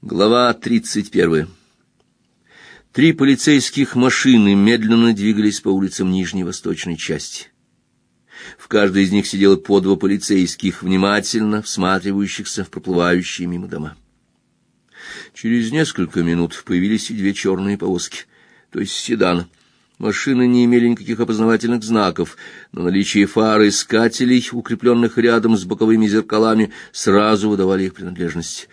Глава тридцать первая. Три полицейских машины медленно двигались по улицам нижней восточной части. В каждой из них сидело по два полицейских, внимательно всматривающихся в проплывающие мимо дома. Через несколько минут появились и две черные повозки, то есть седаны. Машины не имели никаких опознавательных знаков, но наличие фар искателей, укрепленных рядом с боковыми зеркалами, сразу выдавали их принадлежность.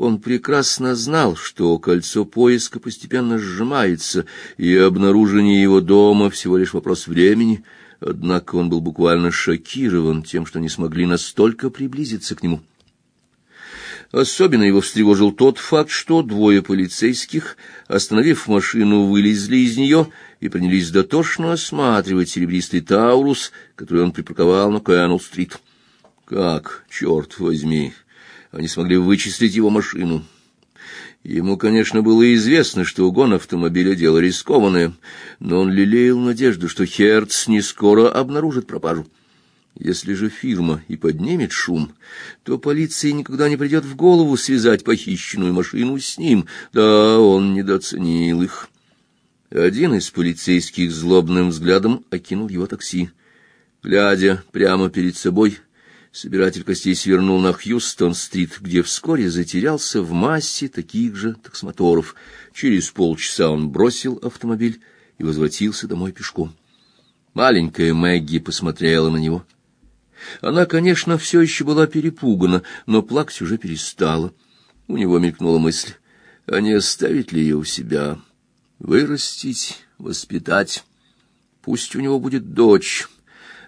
Он прекрасно знал, что кольцо поиска постепенно сжимается, и обнаружение его дома всего лишь вопрос времени, однако он был буквально шокирован тем, что не смогли настолько приблизиться к нему. Особенно его встревожил тот факт, что двое полицейских, остановив машину, вылезли из нее и принялись дотошно осматривать серебристый Таурус, который он припарковал на Кэнл-стрит. Как, черт возьми, они смогли вычислить его машину. Ему, конечно, было известно, что угон автомобиля — дело рискованное, но он лелеял надежду, что Херц не скоро обнаружит пропажу. Если же фирма и поднимет шум, то полиции никогда не придет в голову связать похищенную машину с ним. Да, он недооценил их. Один из полицейских злобным взглядом окинул его такси. Глядя прямо перед собой, собиратель костей свернул на Хьюстон-стрит, где вскоре затерялся в массе таких же таксомоторов. Через полчаса он бросил автомобиль и возвратился домой пешком. Маленькая Мэгги посмотрела на него — она, конечно, все еще была перепугана, но плакать уже перестала. У него мелькнула мысль, а не оставить ли ее у себя? Вырастить, воспитать. Пусть у него будет дочь.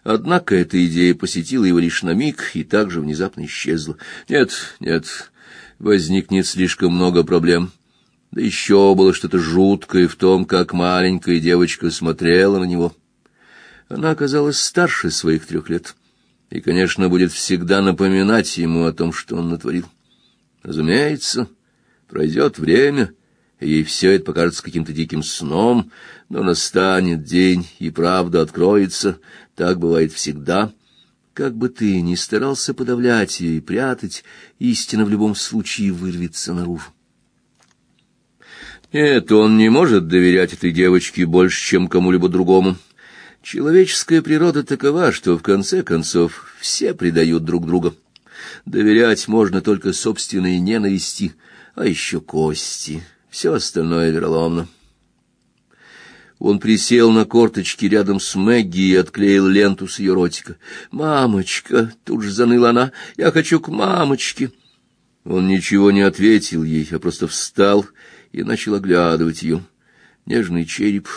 Однако эта идея посетила его лишь на миг и также внезапно исчезла. Нет, нет, возникнет слишком много проблем. Да еще было что-то жуткое в том, как маленькая девочка смотрела на него. Она оказалась старше своих трех лет и, конечно, будет всегда напоминать ему о том, что он натворил. Разумеется, пройдет время, и ей все это покажется каким-то диким сном, но настанет день, и правда откроется, так бывает всегда. Как бы ты ни старался подавлять ее и прятать, истина в любом случае вырвется наружу. Нет, он не может доверять этой девочке больше, чем кому-либо другому. Человеческая природа такова, что в конце концов все предают друг друга. Доверять можно только собственной ненависти, а еще кости. Все остальное вероломно. Он присел на корточки рядом с Мэгги и отклеил ленту с ее ротика. «Мамочка!» — тут же заныла она. «Я хочу к мамочке!» Он ничего не ответил ей, а просто встал и начал оглядывать ее. Нежный череп,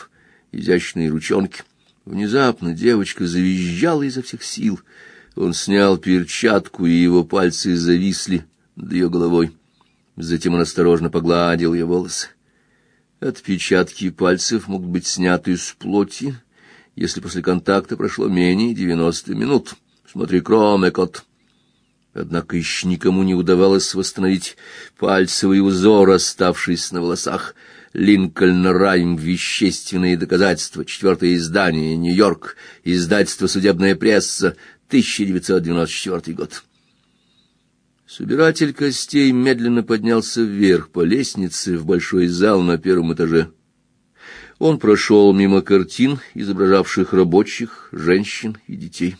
изящные ручонки — Внезапно девочка завизжала изо всех сил. Он снял перчатку, и его пальцы зависли над ее головой. Затем он осторожно погладил ее волосы. Отпечатки пальцев могут быть сняты с плоти, если после контакта прошло менее девяносто минут. Смотри, кроме кот. Однако еще никому не удавалось восстановить пальцевый узор, оставшийся на волосах. Линкольн Райм «Вещественные доказательства», четвертое издание, Нью-Йорк, издательство «Судебная пресса», 1994 год. Собиратель костей медленно поднялся вверх по лестнице в большой зал на первом этаже. Он прошел мимо картин, изображавших рабочих, женщин и детей.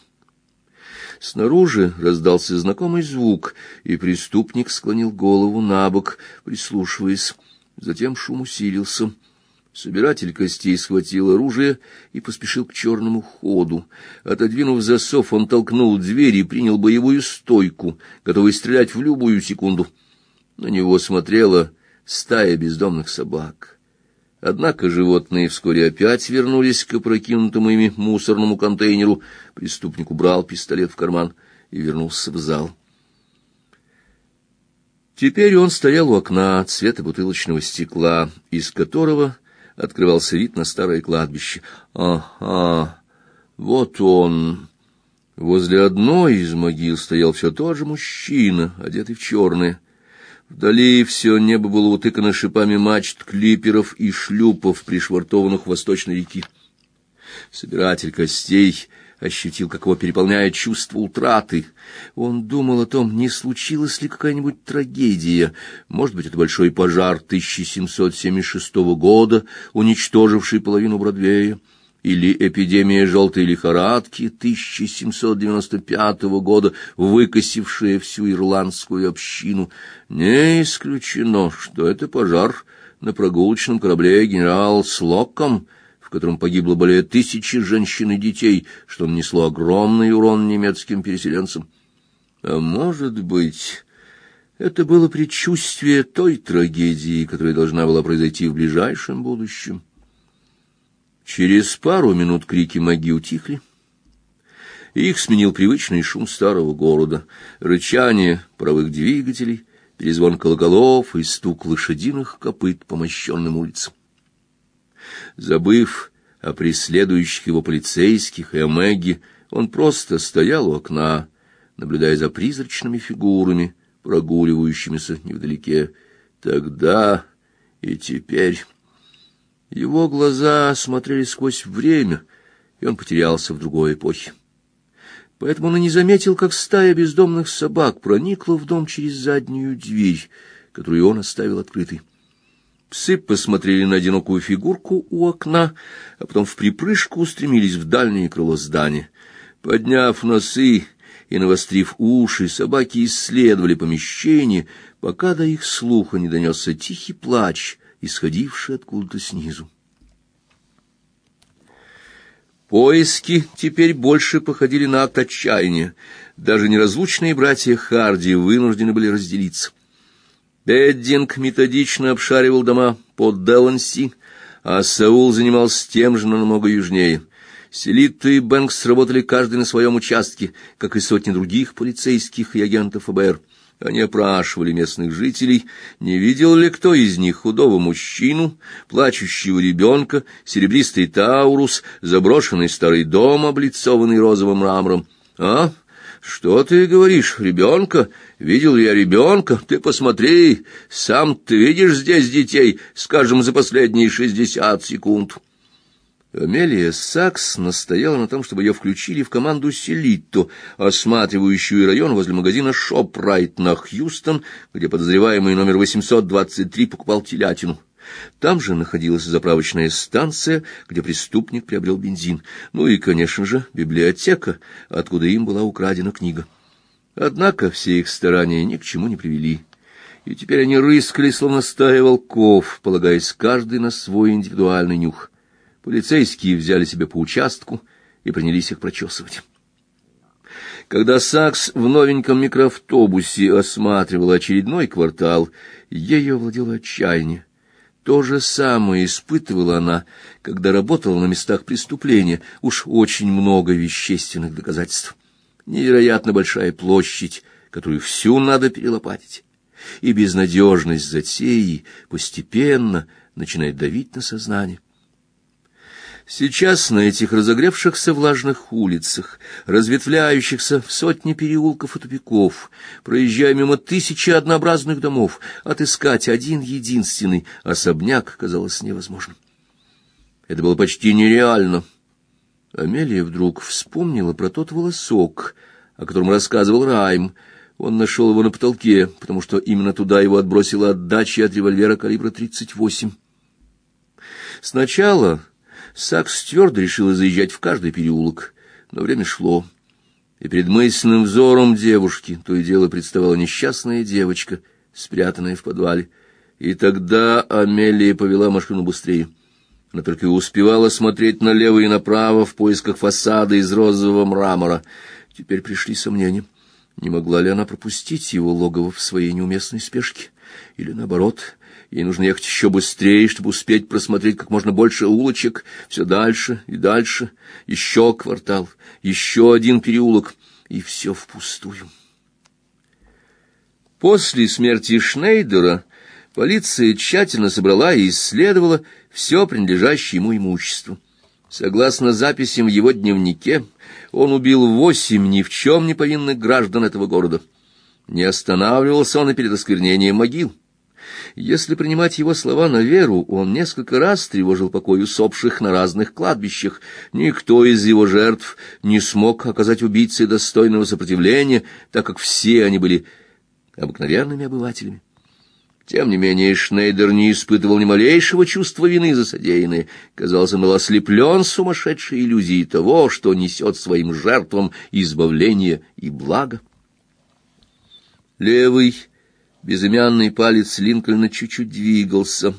Снаружи раздался знакомый звук, и преступник склонил голову на бок, прислушиваясь. Затем шум усилился. Собиратель костей схватил оружие и поспешил к черному ходу. Отодвинув засов, он толкнул дверь и принял боевую стойку, готовый стрелять в любую секунду. На него смотрела стая бездомных собак. Однако животные вскоре опять вернулись к опрокинутому ими мусорному контейнеру. Преступник убрал пистолет в карман и вернулся в зал. Теперь он стоял у окна цвета бутылочного стекла, из которого открывался вид на старое кладбище. Ага, вот он. Возле одной из могил стоял все тот же мужчина, одетый в черное. Вдали все небо было утыкано шипами мачт клиперов и шлюпов, пришвартованных в восточной реки. Собиратель костей ощутил, как его переполняет чувство утраты. Он думал о том, не случилась ли какая-нибудь трагедия. Может быть, это большой пожар 1776 года, уничтоживший половину Бродвея или эпидемия желтой лихорадки 1795 года, выкосившая всю ирландскую общину. Не исключено, что это пожар на прогулочном корабле генерал Слоком, котором погибло более тысячи женщин и детей, что нанесло огромный урон немецким переселенцам. А может быть, это было предчувствие той трагедии, которая должна была произойти в ближайшем будущем. Через пару минут крики маги утихли. Их сменил привычный шум старого города, рычание правых двигателей, перезвон колоколов и стук лошадиных копыт по мощенным улицам. Забыв о преследующих его полицейских и о Мэгги, он просто стоял у окна, наблюдая за призрачными фигурами, прогуливающимися невдалеке. Тогда и теперь... Его глаза смотрели сквозь время, и он потерялся в другой эпохе. Поэтому он и не заметил, как стая бездомных собак проникла в дом через заднюю дверь, которую он оставил открытой. Псы посмотрели на одинокую фигурку у окна, а потом в припрыжку устремились в дальнее крыло здания. Подняв носы и навострив уши, собаки исследовали помещение, пока до их слуха не донесся тихий плач — исходивший откуда-то снизу. Поиски теперь больше походили на акт отчаяния. Даже неразлучные братья Харди вынуждены были разделиться. Беддинг методично обшаривал дома под Деланси, а Саул занимался тем же, но намного южнее. Селитта и Бэнкс работали каждый на своем участке, как и сотни других полицейских и агентов ФБР. Они опрашивали местных жителей, не видел ли кто из них худого мужчину, плачущего ребенка, серебристый таурус, заброшенный старый дом, облицованный розовым мрамором. «А? Что ты говоришь, ребенка? Видел я ребенка? Ты посмотри, сам ты видишь здесь детей, скажем, за последние шестьдесят секунд». Амелия Сакс настояла на том, чтобы ее включили в команду Селитто, осматривающую район возле магазина «Шопрайт» на Хьюстон, где подозреваемый номер 823 покупал телятину. Там же находилась заправочная станция, где преступник приобрел бензин. Ну и, конечно же, библиотека, откуда им была украдена книга. Однако все их старания ни к чему не привели. И теперь они рыскали, словно стая волков, полагаясь каждый на свой индивидуальный нюх. Полицейские взяли себе по участку и принялись их прочесывать. Когда Сакс в новеньком микроавтобусе осматривал очередной квартал, ею овладело отчаяние. То же самое испытывала она, когда работала на местах преступления. Уж очень много вещественных доказательств. Невероятно большая площадь, которую всю надо перелопатить. И безнадежность затеи постепенно начинает давить на сознание. Сейчас на этих разогревшихся влажных улицах, разветвляющихся в сотни переулков и тупиков, проезжая мимо тысячи однообразных домов, отыскать один единственный особняк казалось невозможным. Это было почти нереально. Амелия вдруг вспомнила про тот волосок, о котором рассказывал Райм. Он нашел его на потолке, потому что именно туда его отбросила отдача от револьвера калибра 38. Сначала Сакс твердо решила заезжать в каждый переулок, но время шло, и перед мысленным взором девушки то и дело представала несчастная девочка, спрятанная в подвале. И тогда Амелия повела машину быстрее. Она только и успевала смотреть налево и направо в поисках фасада из розового мрамора. Теперь пришли сомнения. Не могла ли она пропустить его логово в своей неуместной спешке? Или наоборот, Ей нужно ехать еще быстрее, чтобы успеть просмотреть как можно больше улочек, все дальше и дальше, еще квартал, еще один переулок, и все впустую. После смерти Шнейдера полиция тщательно собрала и исследовала все принадлежащее ему имущество. Согласно записям в его дневнике, он убил восемь ни в чем не повинных граждан этого города. Не останавливался он и перед осквернением могил Если принимать его слова на веру, он несколько раз тревожил покой усопших на разных кладбищах. Никто из его жертв не смог оказать убийце достойного сопротивления, так как все они были обыкновенными обывателями. Тем не менее, Шнейдер не испытывал ни малейшего чувства вины за содеянное. Казалось, он был сумасшедшей иллюзией того, что несет своим жертвам избавление и благо. Левый безымянный палец Линкольна чуть-чуть двигался,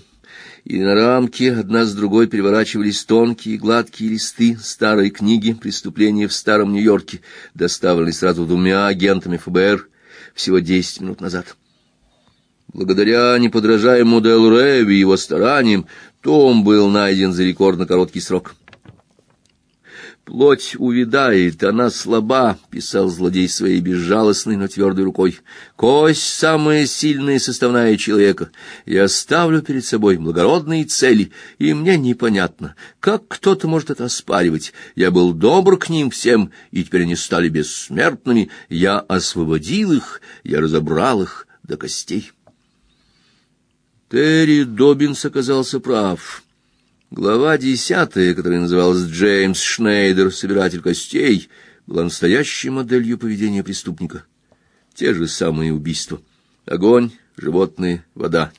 и на рамке одна с другой переворачивались тонкие гладкие листы старой книги «Преступления в старом Нью-Йорке», доставленной сразу двумя агентами ФБР всего десять минут назад. Благодаря неподражаемому Дэл Рэви и его стараниям, том был найден за рекордно короткий срок. «Плоть увядает, она слаба», — писал злодей своей безжалостной, но твердой рукой. «Кость — самая сильная составная человека. Я ставлю перед собой благородные цели, и мне непонятно, как кто-то может это оспаривать. Я был добр к ним всем, и теперь они стали бессмертными. Я освободил их, я разобрал их до костей». Терри Добинс оказался прав. Глава десятая, которая называлась Джеймс Шнейдер, собиратель костей, была настоящей моделью поведения преступника. Те же самые убийства. Огонь, животные, вода.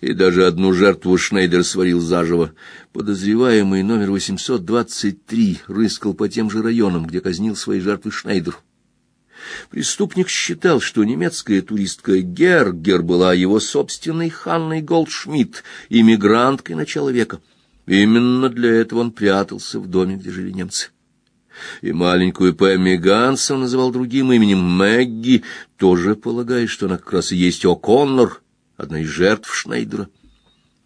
И даже одну жертву Шнейдер сварил заживо. Подозреваемый номер 823 рыскал по тем же районам, где казнил свои жертвы Шнейдер. Преступник считал, что немецкая туристка Гергер была его собственной Ханной Голдшмидт, иммигранткой начала века. Именно для этого он прятался в доме, где жили немцы. И маленькую Пэмми Ганс он называл другим именем Мэгги, тоже полагая, что она как раз и есть О'Коннор, одна из жертв Шнейдера.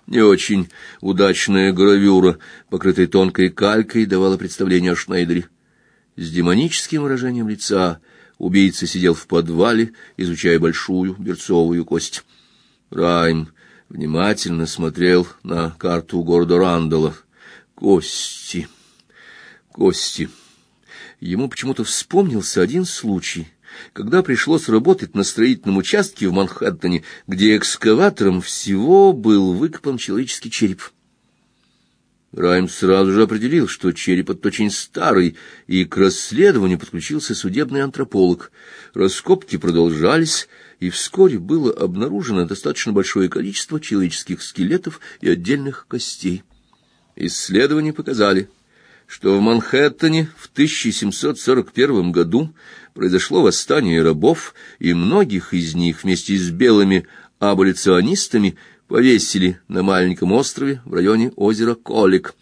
Не очень удачная гравюра, покрытая тонкой калькой, давала представление о Шнейдере. С демоническим выражением лица Убийца сидел в подвале, изучая большую берцовую кость. Райм внимательно смотрел на карту города Рандала. Кости, кости. Ему почему-то вспомнился один случай, когда пришлось работать на строительном участке в Манхэттене, где экскаватором всего был выкопан человеческий череп. Райм сразу же определил, что череп этот очень старый, и к расследованию подключился судебный антрополог. Раскопки продолжались, и вскоре было обнаружено достаточно большое количество человеческих скелетов и отдельных костей. Исследования показали, что в Манхэттене в 1741 году произошло восстание рабов, и многих из них вместе с белыми аболиционистами повесили на маленьком острове в районе озера Колик.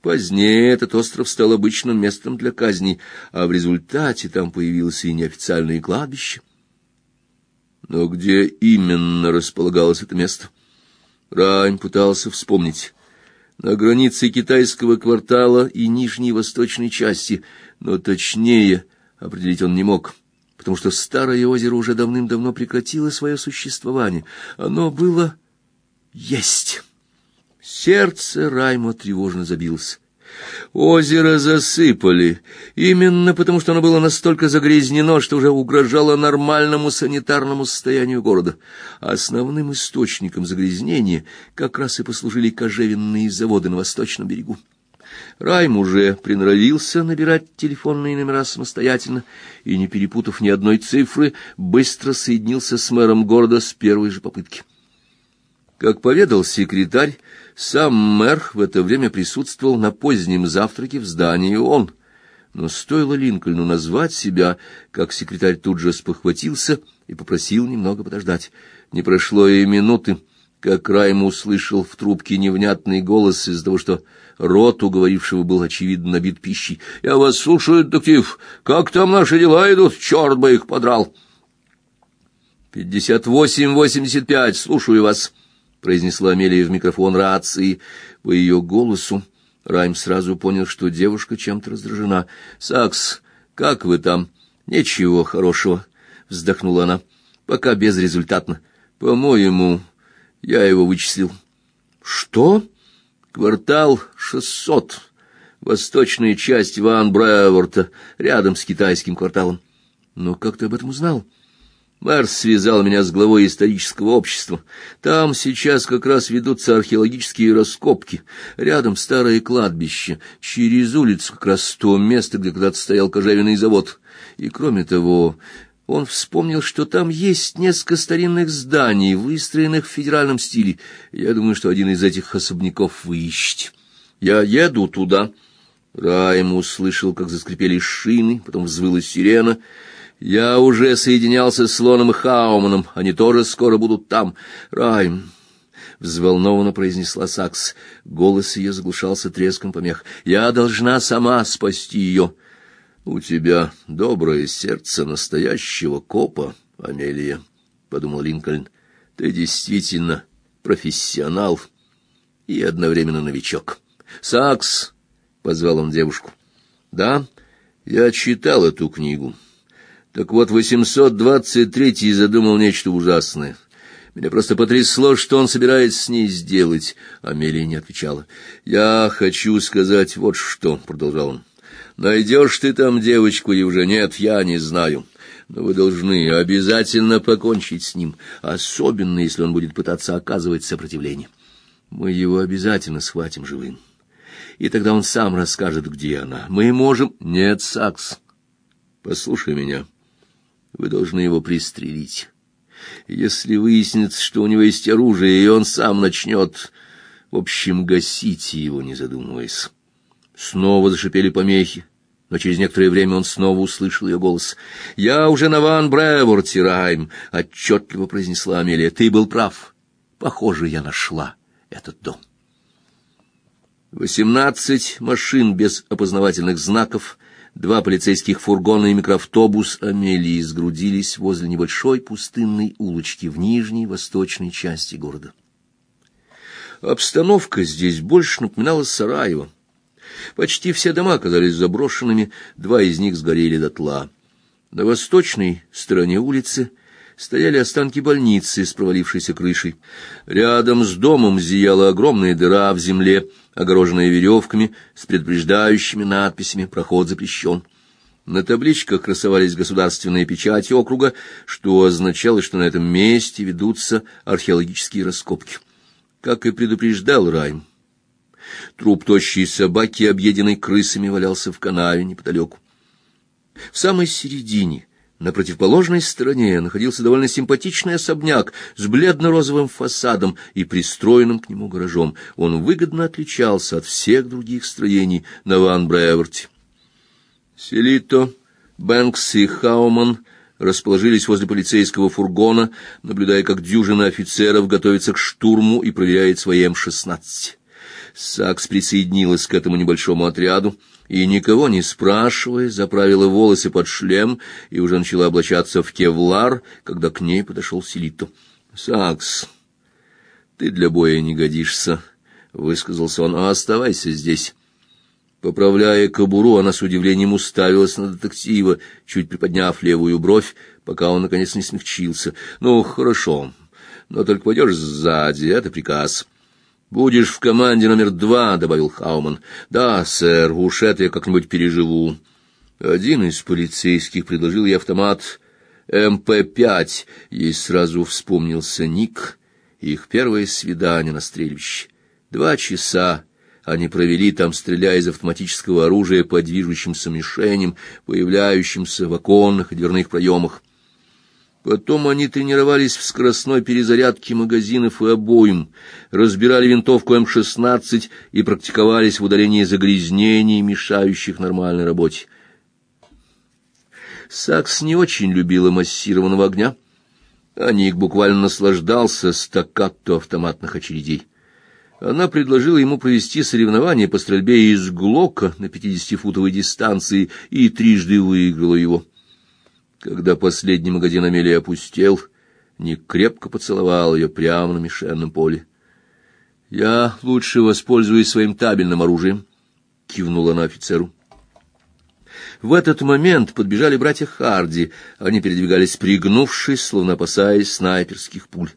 Позднее этот остров стал обычным местом для казней, а в результате там появилось и неофициальное кладбище. Но где именно располагалось это место? Райм пытался вспомнить. На границе китайского квартала и нижней восточной части, но точнее определить он не мог, потому что старое озеро уже давным-давно прекратило свое существование. Оно было есть. Сердце Райма тревожно забилось. Озеро засыпали, именно потому что оно было настолько загрязнено, что уже угрожало нормальному санитарному состоянию города. Основным источником загрязнения как раз и послужили кожевенные заводы на восточном берегу. Райм уже приноровился набирать телефонные номера самостоятельно и, не перепутав ни одной цифры, быстро соединился с мэром города с первой же попытки. Как поведал секретарь, сам мэр в это время присутствовал на позднем завтраке в здании ООН. Но стоило Линкольну назвать себя, как секретарь тут же спохватился и попросил немного подождать. Не прошло и минуты, как Райм услышал в трубке невнятный голос из-за того, что рот у говорившего был, очевидно, набит пищей. «Я вас слушаю, детектив. Как там наши дела идут? Черт бы их подрал!» «Пятьдесят восемь восемьдесят пять. Слушаю вас» произнесла Амелия в микрофон рации. По ее голосу Райм сразу понял, что девушка чем-то раздражена. «Сакс, как вы там?» «Ничего хорошего», — вздохнула она. «Пока безрезультатно. По-моему, я его вычислил». «Что?» «Квартал шестьсот. Восточная часть Ван Бреворта, рядом с китайским кварталом». «Но как ты об этом узнал?» Мэр связал меня с главой исторического общества. Там сейчас как раз ведутся археологические раскопки. Рядом старое кладбище. Через улицу как раз то место, где когда-то стоял кожевенный завод. И кроме того, он вспомнил, что там есть несколько старинных зданий, выстроенных в федеральном стиле. Я думаю, что один из этих особняков вы. Я еду туда. Райм услышал, как заскрипели шины, потом взвыла сирена — я уже соединялся с Лоном и Хауманом, они тоже скоро будут там. Райм, взволнованно произнесла Сакс. Голос ее заглушался треском помех. Я должна сама спасти ее. У тебя доброе сердце настоящего копа, Амелия, подумал Линкольн. Ты действительно профессионал и одновременно новичок. Сакс, позвал он девушку. Да, я читал эту книгу. Так вот, 823-й задумал нечто ужасное. Меня просто потрясло, что он собирается с ней сделать. Амелия не отвечала. «Я хочу сказать вот что», — продолжал он. «Найдешь ты там девочку или уже нет, я не знаю. Но вы должны обязательно покончить с ним, особенно если он будет пытаться оказывать сопротивление. Мы его обязательно схватим живым. И тогда он сам расскажет, где она. Мы можем...» «Нет, Сакс, послушай меня». Вы должны его пристрелить. Если выяснится, что у него есть оружие, и он сам начнет... В общем, гасите его, не задумываясь. Снова зашипели помехи, но через некоторое время он снова услышал ее голос. «Я уже на Ван Бреворте, Райм!» — отчетливо произнесла Амелия. «Ты был прав. Похоже, я нашла этот дом». Восемнадцать машин без опознавательных знаков — Два полицейских фургона и микроавтобус Амелии сгрудились возле небольшой пустынной улочки в нижней восточной части города. Обстановка здесь больше напоминала Сараево. Почти все дома оказались заброшенными, два из них сгорели дотла. На восточной стороне улицы стояли останки больницы с провалившейся крышей. Рядом с домом зияла огромная дыра в земле, огороженная веревками с предупреждающими надписями «Проход запрещен». На табличках красовались государственные печати округа, что означало, что на этом месте ведутся археологические раскопки. Как и предупреждал Райм. Труп тощей собаки, объеденной крысами, валялся в канаве неподалеку. В самой середине на противоположной стороне находился довольно симпатичный особняк с бледно-розовым фасадом и пристроенным к нему гаражом. Он выгодно отличался от всех других строений на Ван Бреверте. Селито, Бэнкс и Хауман расположились возле полицейского фургона, наблюдая, как дюжина офицеров готовится к штурму и проверяет свои М-16. Сакс присоединилась к этому небольшому отряду, и, никого не спрашивая, заправила волосы под шлем и уже начала облачаться в кевлар, когда к ней подошел Селито. «Сакс, ты для боя не годишься», — высказался он, — «а оставайся здесь». Поправляя кобуру, она с удивлением уставилась на детектива, чуть приподняв левую бровь, пока он, наконец, не смягчился. «Ну, хорошо, но только пойдешь сзади, это приказ». «Будешь в команде номер два», — добавил Хауман. «Да, сэр, уж это я как-нибудь переживу». Один из полицейских предложил ей автомат МП-5. Ей сразу вспомнился Ник, их первое свидание на стрельбище. Два часа они провели там, стреляя из автоматического оружия по движущимся мишеням, появляющимся в оконных и дверных проемах. Потом они тренировались в скоростной перезарядке магазинов и обоим, разбирали винтовку М-16 и практиковались в удалении загрязнений, мешающих нормальной работе. Сакс не очень любила массированного огня, а Ник буквально наслаждался стаккато автоматных очередей. Она предложила ему провести соревнование по стрельбе из Глока на пятидесятифутовой дистанции и трижды выиграла его. Когда последний магазин Амелии опустел, Ник крепко поцеловал ее прямо на мишенном поле. «Я лучше воспользуюсь своим табельным оружием», — кивнула она офицеру. В этот момент подбежали братья Харди. Они передвигались пригнувшись, словно опасаясь снайперских пуль.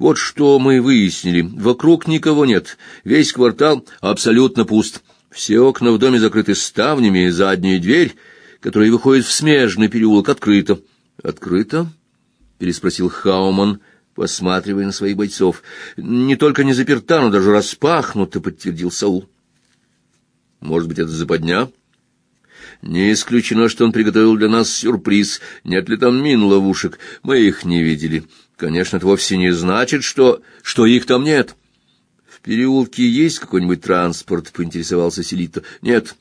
«Вот что мы выяснили. Вокруг никого нет. Весь квартал абсолютно пуст. Все окна в доме закрыты ставнями, задняя дверь...» которая выходит в смежный переулок, открыто. Открыто? переспросил Хауман, посматривая на своих бойцов. Не только не заперта, но даже распахнута, подтвердил Саул. Может быть, это западня? Не исключено, что он приготовил для нас сюрприз. Нет ли там мин ловушек? Мы их не видели. Конечно, это вовсе не значит, что что их там нет. В переулке есть какой-нибудь транспорт, поинтересовался Селита. Нет.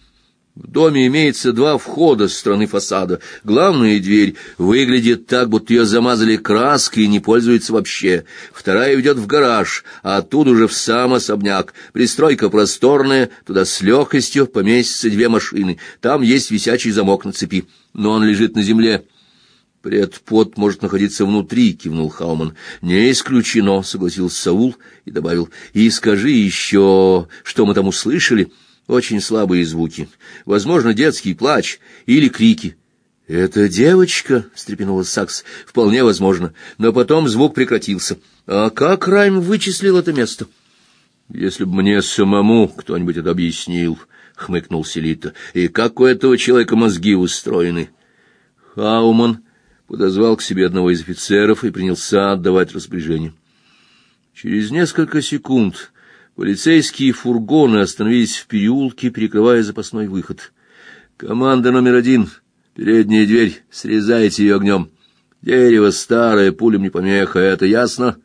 В доме имеется два входа с стороны фасада. Главная дверь выглядит так, будто ее замазали краской и не пользуется вообще. Вторая ведет в гараж, а оттуда уже в сам особняк. Пристройка просторная, туда с легкостью поместятся две машины. Там есть висячий замок на цепи, но он лежит на земле. Предпод может находиться внутри, кивнул Хауман. Не исключено, согласился Саул и добавил: "И скажи еще, что мы там услышали?" Очень слабые звуки. Возможно, детский плач или крики. «Это девочка?» — встрепенулась Сакс. «Вполне возможно. Но потом звук прекратился. А как Райм вычислил это место?» «Если бы мне самому кто-нибудь это объяснил», — хмыкнул Селита. «И как у этого человека мозги устроены?» Хауман подозвал к себе одного из офицеров и принялся отдавать распоряжение. Через несколько секунд Полицейские фургоны остановились в переулке, перекрывая запасной выход. Команда номер один. Передняя дверь. Срезайте ее огнем. Дерево старое, пулям не помеха, это ясно?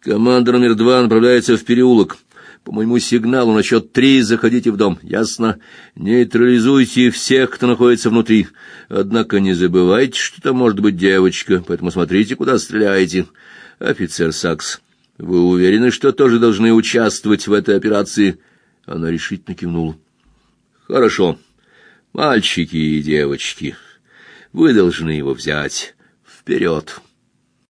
Команда номер два направляется в переулок. По моему сигналу на счет три заходите в дом. Ясно? Нейтрализуйте всех, кто находится внутри. Однако не забывайте, что там может быть девочка, поэтому смотрите, куда стреляете. Офицер Сакс. Вы уверены, что тоже должны участвовать в этой операции? Она решительно кивнула. Хорошо. Мальчики и девочки, вы должны его взять. Вперед!»